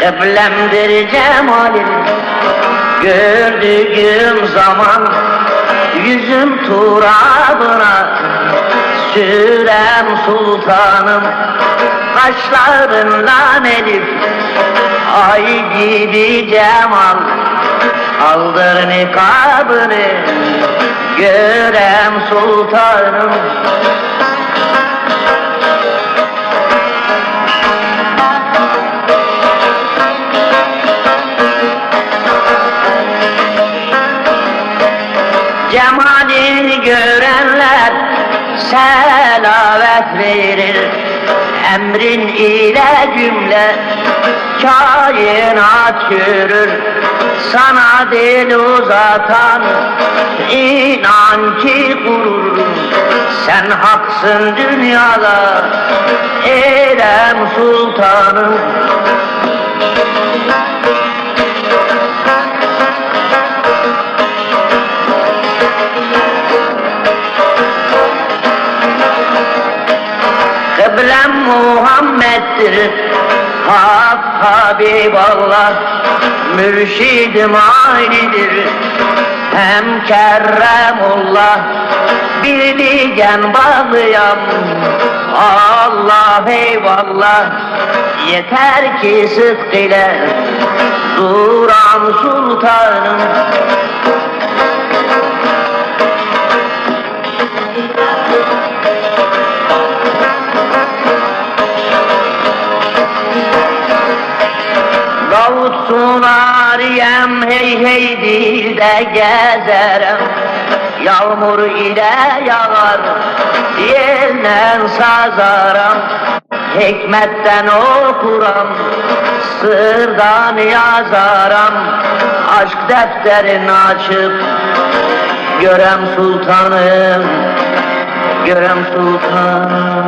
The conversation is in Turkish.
Kıblemdir cemalin Gördüğüm zaman Yüzüm turabına Sürem sultanım Kaşlarından elif. Ay gibi cemal Aldır nikabını. Görem sultanım Cemalini görenler selavet verir. Emrin ile cümle kainat yürür. Sana dil uzatan inan ki gurur Sen haksın dünyada Erem sultanım Kıblem Muhammed'dir. Hak Habiballah Mürşidim aynıdır Hem Kerremullah Birliğen bağlıyam Allah eyvallah. Yeter ki sıdk ile Duran sultanım Davut sunariyem hey hey dilde gezerem Yağmur ile yağar yerinden sazaram Hikmetten okuram sırdan yazaram Aşk defterini açıp görem sultanım Görem sultanım